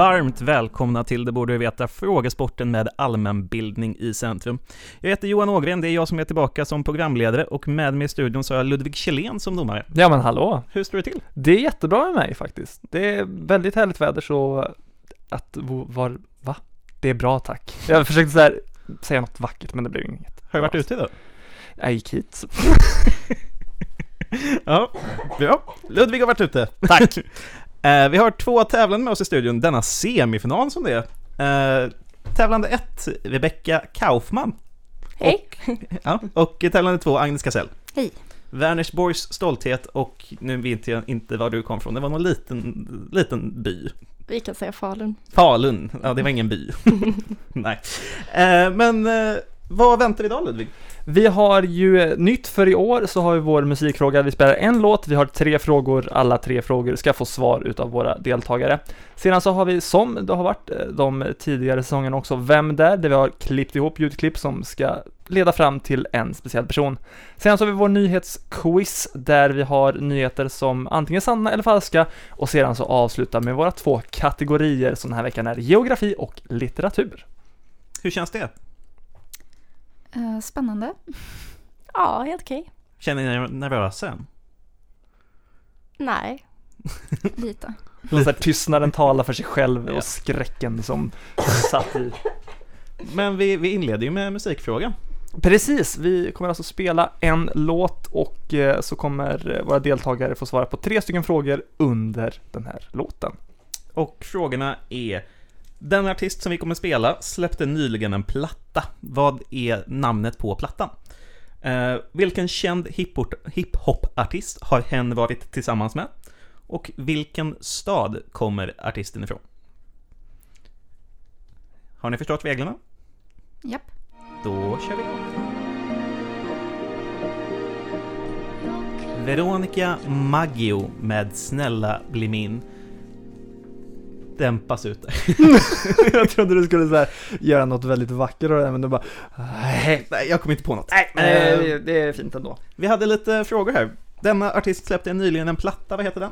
Varmt välkomna till Det borde du veta, frågesporten med allmänbildning i centrum. Jag heter Johan Ågren, det är jag som är tillbaka som programledare och med mig i studion så har jag Ludvig Kjellén som domare. Ja men hallå! Hur står det till? Det är jättebra med mig faktiskt. Det är väldigt härligt väder så att var, va? Det är bra tack. Jag försökte så här, säga något vackert men det blev inget. Har du varit ute idag? Jag gick hit. Ja, bra. Ludvig har varit ute. Tack! Eh, vi har två tävlande med oss i studion, denna semifinal som det är. Eh, tävlande 1, Rebecka Kaufman. Hej. Och, ja, och tävlande 2, Agnes Kassell. Hej. Vänersborgs stolthet och nu vet jag inte var du kom från, det var någon liten, liten by. Vi kan säga Falun. Falun, ja det var ingen by. Nej. Eh, men vad väntar idag Ludvig? Vi har ju nytt för i år så har vi vår musikfråga. Vi spelar en låt, vi har tre frågor. Alla tre frågor ska få svar utav våra deltagare. Sedan så har vi, som det har varit eh, de tidigare säsongerna också, Vem där? Där vi har klippt ihop ljudklipp som ska leda fram till en speciell person. Sen så har vi vår nyhetsquiz där vi har nyheter som antingen sanna eller falska och sedan så avslutar med våra två kategorier som den här veckan är geografi och litteratur. Hur känns det? Eh, spännande. Ja, helt okej. Känner ni er nervösa än? Nej. Lite. Här tystnaden tala för sig själv och skräcken som satt i. Men vi, vi inleder ju med musikfrågan. Precis, vi kommer alltså spela en låt och eh, så kommer eh, våra deltagare få svara på tre stycken frågor under den här låten. Och frågorna är Den artist som vi kommer spela släppte nyligen en platta. Vad är namnet på plattan? Eh, vilken känd hiphop- hiphop-artist har hen varit tillsammans med? Och vilken stad kommer artisten ifrån? Har ni förstått reglerna? Japp. Då kör vi igång. Veronica Maggio med Snälla bli min. Dämpas ut jag trodde du skulle så här, göra något väldigt vackert av det men du bara nej. Jag kom inte på något. Nej, men Eh, det, det är fint ändå. Vi hade lite frågor här. Denna artist släppte nyligen en platta, vad heter den?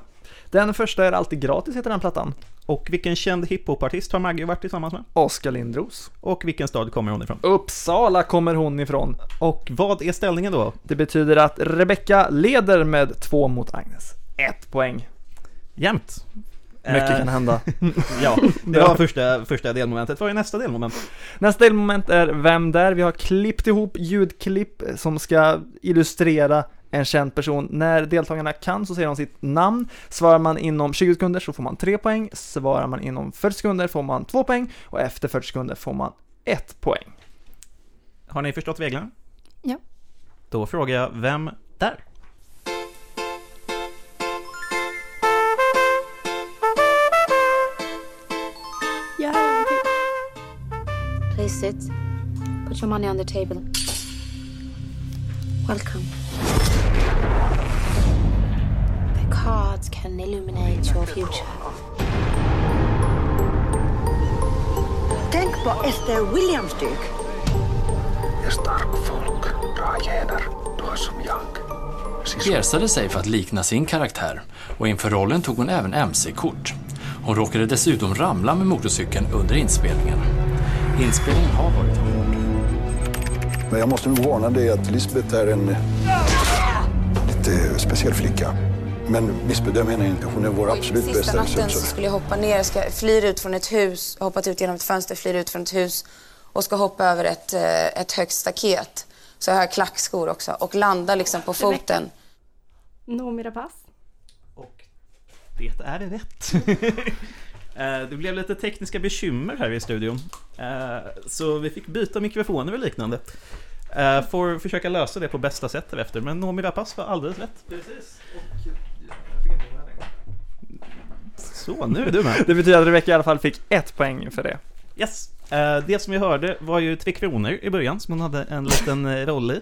Den första är alltid gratis heter den plattan. Och vilken känd hiphopartist har Maggie varit tillsammans med? Oskar Lindros. Och vilken stad kommer hon ifrån? Uppsala kommer hon ifrån. Och vad är ställningen då? Det betyder att Rebecca leder med två mot Agnes. Ett poäng. Jämnt. Mycket Eh, kan hända. Ja, det var första, första delmomentet. Vad är nästa delmoment? Nästa delmoment är Vem där? Vi har klippt ihop ljudklipp som ska illustrera en känd person. När deltagarna kan så säger de sitt namn. Svarar man inom 20 sekunder så får man 3 poäng. Svarar man inom 40 sekunder får man 2 poäng. Och efter 40 sekunder får man 1 poäng. Har ni förstått reglerna? Ja. Då frågar jag, vem där? Sit. Put your money on the table. Welcome. The cards can illuminate your future. Tänk på Esther Williams-dyk. Pjäsade sig för att likna sin karaktär och inför rollen tog hon även MC-kort. Hon råkade dessutom ramla med motorcykeln under inspelningen. Inspelningen har varit hård. Men jag måste nog varna dig att Lisbeth är en lite speciell flicka. Men missbedöm henne inte. Hon är vår absolut Sista bästa natten så skulle jag hoppa ner, ska flyr ut från ett hus, hoppat ut genom ett fönster, flyr ut från ett hus och ska hoppa över ett, eh, ett högt staket. Så jag har klackskor också och landa liksom på foten. Noomi Rapace. Och det är rätt. Eh, Det blev lite tekniska bekymmer här i studion. Eh, Så vi fick byta mikrofoner och liknande. Eh, Får försöka lösa det på bästa sätt efter, men Noomi Rapace var alldeles rätt. Precis. Så, nu är du med. Det betyder att Rebecca i alla fall fick ett poäng för det. Yes. Det som vi hörde var ju Tre Kronor i början, som hon hade en liten roll i.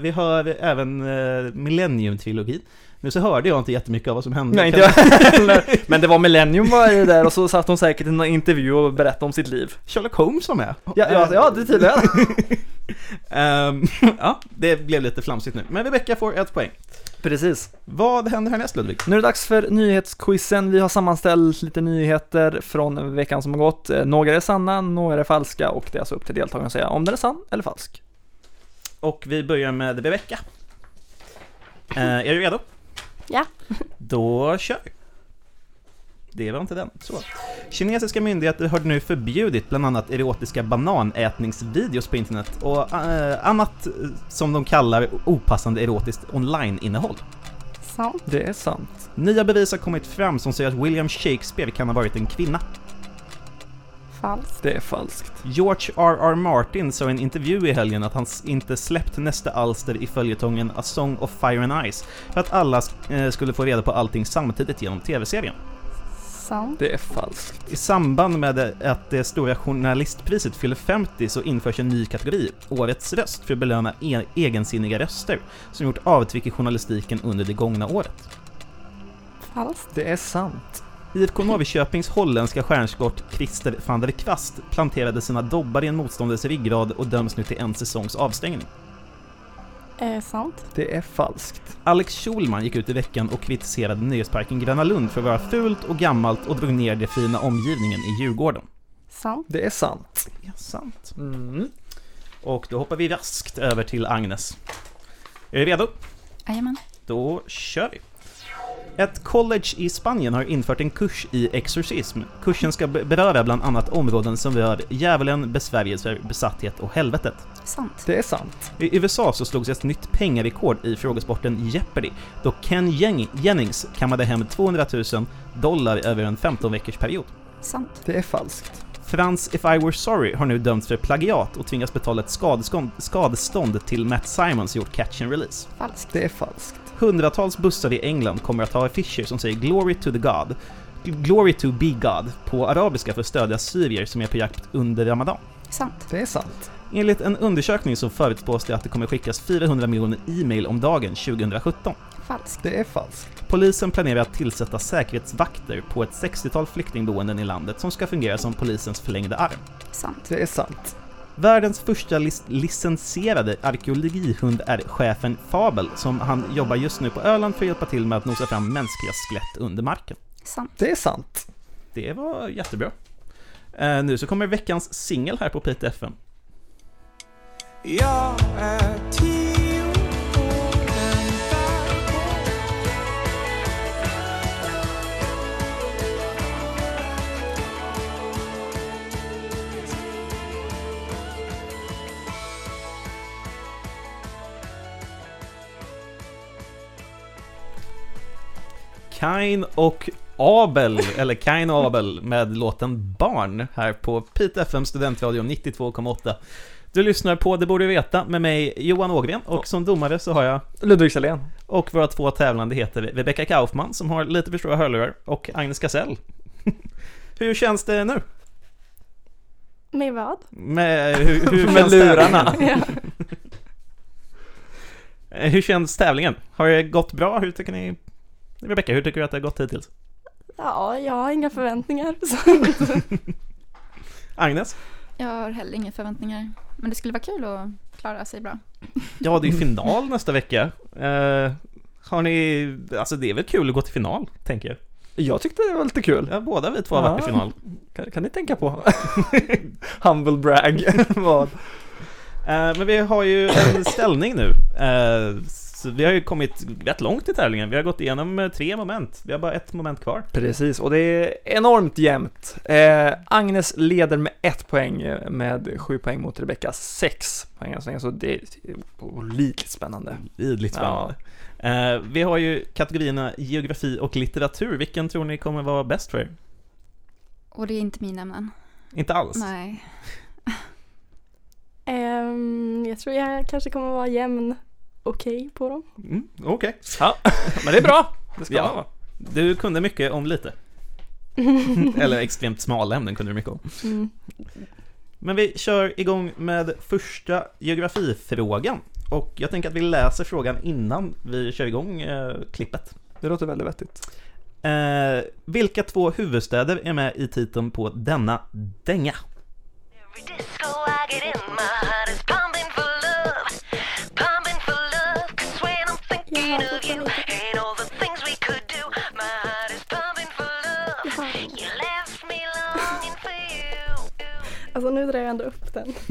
Vi hör även Millennium-trilogin. Nu så hörde jag inte jättemycket av vad som hände. Nej, inte jag heller. Men det var Millennium var ju där och så satt hon säkert i en intervju och berättade om sitt liv. Sherlock Holmes var med. Ja, ja, ja det är tydligen. Ehm, ja, det blev lite flamsigt nu. Men Rebecca får ett poäng. Precis. Vad händer härnäst Ludvig? Nu är det dags för nyhetsquizen. Vi har sammanställt lite nyheter från veckan som har gått. Eh, Några är sanna, några är falska och det är alltså upp till deltagarna att säga om den är sann eller falsk. Och vi börjar med Rebecca. Eh, är du redo? Ja. Då kör vi. Det var inte den. Så. Kinesiska myndigheter har nu förbjudit bland annat erotiska bananätningsvideos på internet och eh, annat eh, som de kallar opassande erotiskt online-innehåll. Sant. Det är sant. Nya bevis har kommit fram som säger att William Shakespeare kan ha varit en kvinna. Falskt. Det är falskt. George R.R. Martin sa i en intervju i helgen att han inte släppt nästa alster i följetongen A Song of Fire and Ice för att alla eh, skulle få reda på allting samtidigt genom tv-serien. Sant. Det är falskt. I samband med att det stora journalistpriset fyller 50 så införs en ny kategori, Årets röst, för att belöna e egensinniga röster som gjort avtryck i journalistiken under det gångna året. Falskt. Det är sant. IFK Norrköpings holländska stjärnskott Christer van der Kvast planterade sina dobbar i en motståndares ryggrad och döms nu till en säsongs avstängning. Eh, sant. Det är falskt. Alex Schulman gick ut i veckan och kritiserade nöjesparken Gröna Lund för att vara fult och gammalt och drog ner den fina omgivningen i Djurgården. Sant. Det är sant. Ja, sant. Mm. Och då hoppar vi raskt över till Agnes. Är du redo? Jajamän. Då kör vi. Ett college i Spanien har infört en kurs i exorcism. Kursen ska be- beröra bland annat områden som rör djävulen, besvärjelser, besatthet och helvetet. Sant. Det är sant. I USA så slogs ett nytt pengarekord i frågesporten Jeopardy då Ken Jen- Jennings kammade hem 200 000 dollar över en 15 veckors period. Sant. Det är falskt. Frans If I Were Sorry har nu dömts för plagiat och tvingas betala ett skadestånd, till Matt Simon som gjort Catch and Release. Falskt. Det är falskt. Hundratals bussar i England kommer att ha affischer som säger “Glory to the God”, “Glory to be God” på arabiska för att stödja syrier som är på jakt under Ramadan. Sant. Det är sant. Enligt en undersökning så förutspås det att det kommer skickas 400 miljoner e-mail om dagen 2017. Falskt. Det är falskt. Polisen planerar att tillsätta säkerhetsvakter på ett 60-tal flyktingboenden i landet som ska fungera som polisens förlängda arm. Sant. Det är sant. Världens första lic- licensierade arkeologihund är chefen Fabel, som han jobbar just nu på Öland för att hjälpa till med att nosa fram mänskliga skelett under marken. Sant. Det är sant. Det var jättebra. Eh, nu så kommer veckans singel här på Pite FM. Jag är Kain och Abel, eller Kain och Abel, med låten Barn här på Pite FM Studentradion 92,8. Du lyssnar på Det borde du veta med mig Johan Ågren och som domare så har jag Ludvig Kjellén. och våra två tävlande heter Rebecca Kaufman som har lite för stora hörlurar och Agnes Gasell. Hur känns det nu? Med vad? Med, hur, hur Med lurarna. Eh, hur känns tävlingen? Har det gått bra? Hur tycker ni? Rebecca, hur tycker du att det har gått hittills? Ja, jag har inga förväntningar. Så. Agnes? Jag har heller inga förväntningar. Men det skulle vara kul att klara sig bra. Ja, det är ju final nästa vecka. Eh, har ni, alltså det är väl kul att gå till final, tänker jag. Jag tyckte det var lite kul. Ja, båda vi två har varit i Ja. final. Kan, kan ni tänka på? Humble brag. Vad? Eh, men vi har ju en ställning nu. Eh, vi har ju kommit rätt långt i tävlingen. Vi har gått igenom eh, tre moment. Vi har bara ett moment kvar. Precis, och det är enormt jämnt. Eh, Agnes leder med ett poäng eh, med sju poäng mot Rebecca sex poäng än så länge, så det är olidligt spännande. Idligt spännande. Eh, vi har ju kategorierna geografi och litteratur. Vilken tror ni kommer vara bäst för er? Och det är inte mina ämnen. Inte alls? Nej. Ehm, jag tror jag kanske kommer vara jämn okej på dem. Mm, Okej. Ja, men det är bra. Det ska Ja. vara. Du kunde mycket om lite. Eller extremt smala ämnen kunde du mycket om. Mm. Men vi kör igång med första geografifrågan. Och jag tänker att vi läser frågan innan vi kör igång eh, klippet. Det låter väldigt vettigt. Eh, vilka två huvudstäder är med i titeln på denna dänga? Alltså nu drar jag ändå upp den.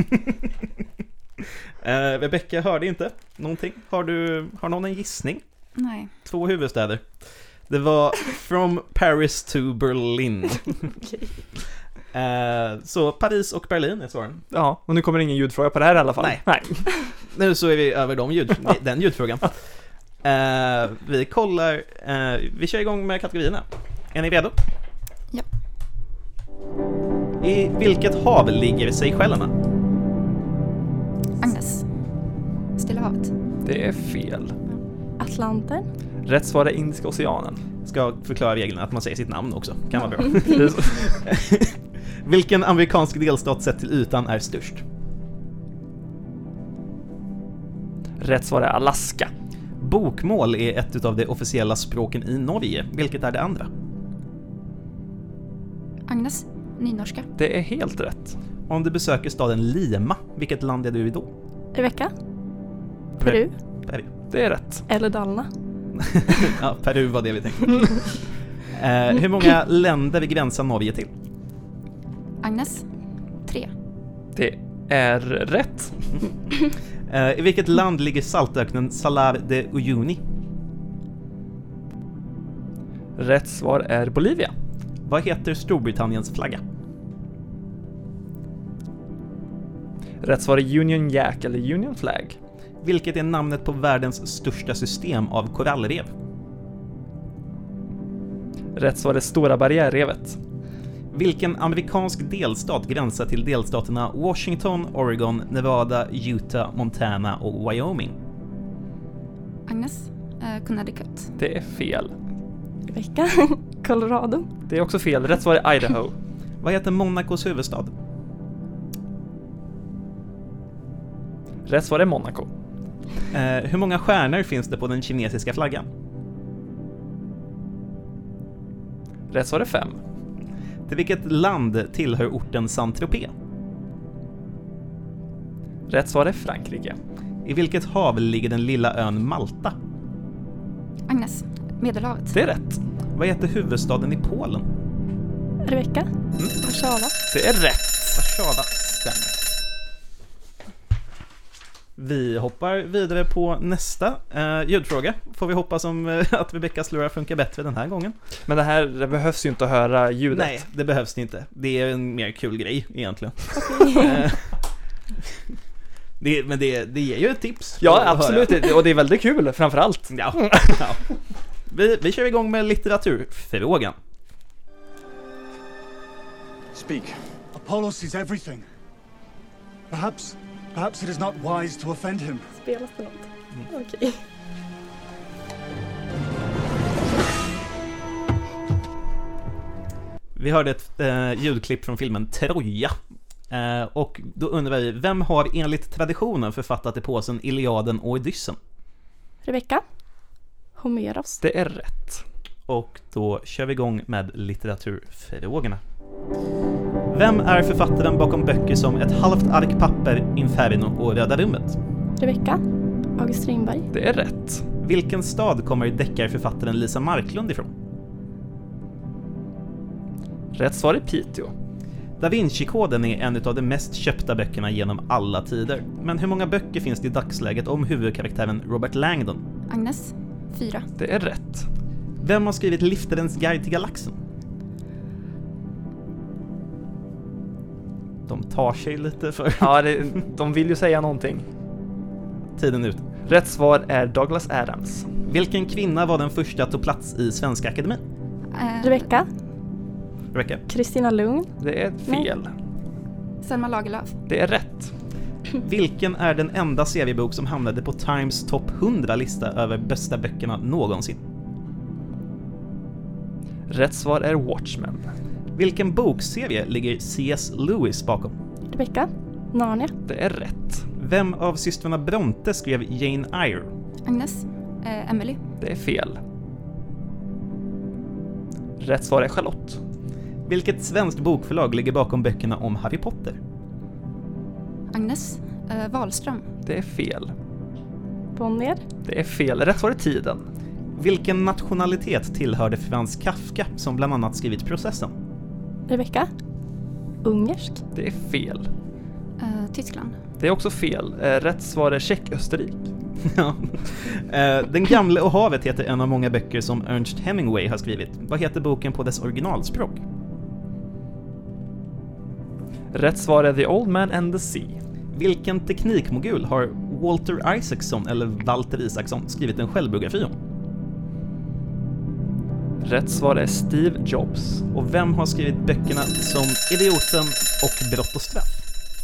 Eh, Rebecka hörde inte någonting. Har, du, har någon en gissning? Nej. Två huvudstäder. Det var From Paris to Berlin. Eh, så Paris och Berlin är svaren. Ja, och nu kommer ingen ljudfråga på det här i alla fall. Nej. Nej. Nu så är vi över de ljud, den ljudfrågan. Eh, vi kollar, eh, vi kör igång med kategorierna. Är ni redo? Ja. I vilket hav ligger Seychellerna? Agnes. Stilla havet. Det är fel. Atlanten. Rätt svar är Indiska oceanen. Ska förklara reglerna att man säger sitt namn också, kan vara bra. Vilken amerikansk delstat sett till ytan är störst? Rätt svar är Alaska. Bokmål är ett av de officiella språken i Norge. Vilket är det andra? Agnes. Nynorska. Det är helt rätt. Om du besöker staden Lima, vilket land är du i då? Rebecka. Peru. Peru. Det är rätt. Eller Dalarna. ja, Peru var det vi tänkte. eh, hur många länder gränsar Norge till? Agnes. Tre. Det är rätt. Eh, I vilket land ligger saltöknen Salar de Uyuni? Rätt svar är Bolivia. Vad heter Storbritanniens flagga? Rätt svar är Union Jack eller Union Flag. Vilket är namnet på världens största system av korallrev? Rätt svar är Stora barriärrevet. Vilken amerikansk delstat gränsar till delstaterna Washington, Oregon, Nevada, Utah, Montana och Wyoming? Agnes. Eh, Connecticut. Det är fel. Rebecka. Colorado. Det är också fel. Rätt svar är Idaho. Vad heter Monacos huvudstad? Rätt svar är Monaco. Eh, hur många stjärnor finns det på den kinesiska flaggan? Rätt svar är fem. Till vilket land tillhör orten Saint-Tropez? Rätt svar är Frankrike. I vilket hav ligger den lilla ön Malta? Agnes. Medelhavet. Det är rätt. Vad heter huvudstaden i Polen? Rebecka. Warszawa. Det är rätt. Warszawa stämmer. Vi hoppar vidare på nästa eh, ljudfråga. Får vi hoppas om eh, att Rebeckas lurar funkar bättre den här gången. Men det här det behövs ju inte att höra ljudet. Nej, det behövs det inte. Det är en mer kul grej egentligen. Eh, det, men det, det ger ju ett tips. Ja, absolut. Och det är väldigt kul, framförallt. Ja. ja. Vi, vi kör igång med litteraturfrågan. Speak. Apollo sees everything. Perhaps, perhaps it is not wise to offend him. Spelas det något? Okej. Vi hörde ett eh, ljudklipp från filmen Troja. Eh, och då undrar vi, vem har enligt traditionen författat epåsen Iliaden och Odyssen? Rebecka. Homeros. Det är rätt. Och då kör vi igång med litteraturfrågorna. Vem är författaren bakom böcker som Ett halvt ark papper, Inferno och Röda rummet? Rebecka. August Strindberg. Det är rätt. Vilken stad kommer deckarförfattaren Lisa Marklund ifrån? Rätt svar är Piteå. Da Vinci-koden är en av de mest köpta böckerna genom alla tider. Men hur många böcker finns det i dagsläget om huvudkaraktären Robert Langdon? Agnes. Fyra. Det är rätt. Vem har skrivit Liftarens guide till galaxen? De tar sig lite för Ja, det, de vill ju säga någonting. tiden ut. Rätt svar är Douglas Adams. Vilken kvinna var den första att ta plats i Svenska Akademin? Eh, Rebecka. Rebecka? Kristina Lugn. Det är fel. Selma Lagerlöf. Det är rätt. Vilken är den enda seriebok som hamnade på Times topp 100-lista över bästa böckerna någonsin? Rätt svar är Watchmen. Vilken bokserie ligger C.S. Lewis bakom? Rebecka? Narnia? Det är rätt. Vem av systrarna Bronte skrev Jane Eyre? Agnes? Eh, Emily? Det är fel. Rätt svar är Charlotte. Vilket svenskt bokförlag ligger bakom böckerna om Harry Potter? Agnes? Eh, Wahlström? Det är fel. Bonnier? Det är fel. Rätt svar är Tiden. Vilken nationalitet tillhörde Frans Kafka som bland annat skrivit Processen? Rebecka? Ungersk? Det är fel. Eh, Tyskland? Det är också fel. Eh, Rätt svar är Tjeckostarike. Ja. Eh, Den gamle och havet heter en av många böcker som Ernst Hemingway har skrivit. Vad heter boken på dess originalspråk? Rätt svar är The Old Man and the Sea. Vilken teknikmogul har Walter Isaacson, eller Walter Isaacson, skrivit en självbiografi om? Rätt svar är Steve Jobs. Och vem har skrivit böckerna som Idioten och Brott och straff?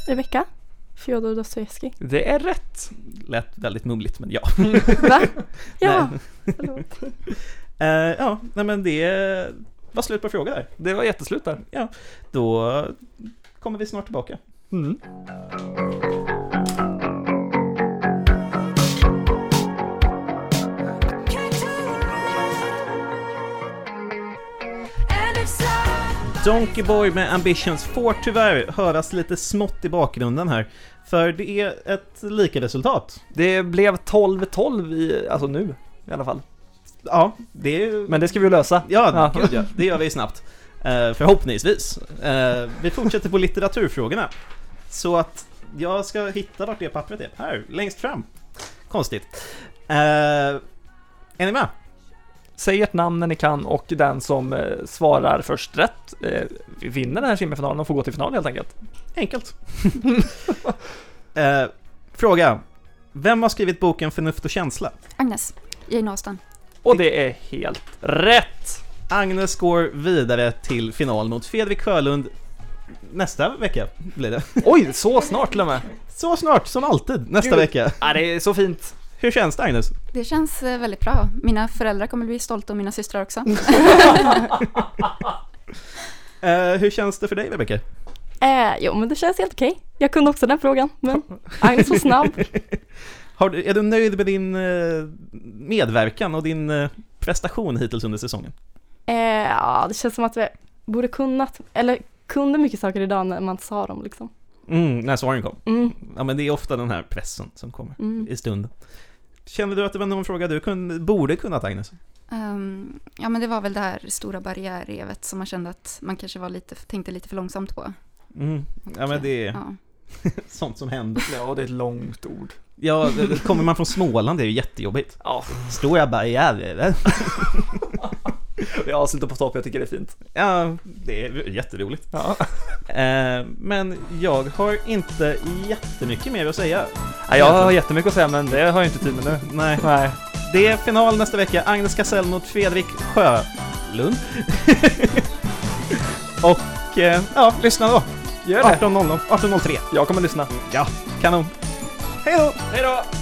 Rebecka? Fjodor Dostojevskij? Det är rätt. Lät väldigt mumligt, men ja. Va? Ja, förlåt. Eh, ja, nej men det var slut på frågor där. Det var jätteslut där. Ja, då kommer vi snart tillbaka. Mm. Donkey Boy med Ambitions får tyvärr höras lite smått i bakgrunden här. För det är ett lika resultat. Det blev 12-12 i, alltså nu i alla fall. Ja, det är ju... Men det ska vi lösa. Ja, Ja. Gud, ja. det gör vi snabbt. Eh, förhoppningsvis. Eh, vi fortsätter på litteraturfrågorna. Så att jag ska hitta vart det pappret är. Här, längst fram. Konstigt. Eh, är ni med? Säg ert namn när ni kan och den som eh, svarar först rätt eh, vinner den här semifinalen och får gå till final helt enkelt. Enkelt. eh, fråga. Vem har skrivit boken Förnuft och känsla? Agnes? Jane Austen? Och det är helt rätt! Agnes går vidare till final mot Fredrik Sjölund nästa vecka blir det. Oj, så snart till och med! Så snart, som alltid, nästa Gud. vecka. Ja, det är så fint. Hur känns det Agnes? Det känns eh, väldigt bra. Mina föräldrar kommer bli stolta och mina systrar också. Eh, hur känns det för dig Rebecka? Eh, jo, men det känns helt okej. Jag kunde också den frågan, men Agnes var snabb. Har, du- är du nöjd med din eh, medverkan och din prestation hittills under säsongen? Eh, ja, det känns som att vi borde kunnat, eller kunde mycket saker idag när man sa dem liksom. Mm, när svaren kom. Mm. Ja men det är ofta den här pressen som kommer Mm. i stunden. Känner du att det var någon fråga du kunde, borde kunnat Agnes? Ehm, ja, men det var väl det här stora barriärrevet som man kände att man kanske var lite, tänkte lite för långsamt på. Mm. Ja men det är Ja. sånt som händer. Ja, det är ett långt ord. Ja, kommer man från Småland det är det jättejobbigt. Ja, Stora barriärer. det avslutar på topp, jag tycker det är fint. Ja, det är jätteroligt. Ja. Eh, men jag har inte jättemycket mer att säga. Jag har jättemycket att säga, men det har jag inte tid med nu. Nej. Nej. Det är final nästa vecka. Agnes Gasell mot Fredrik Sjölund. Och eh, ja, lyssna då. Gör det. 18.00, 18.03. Jag kommer lyssna. Ja, kanon. Hej då! Hej då!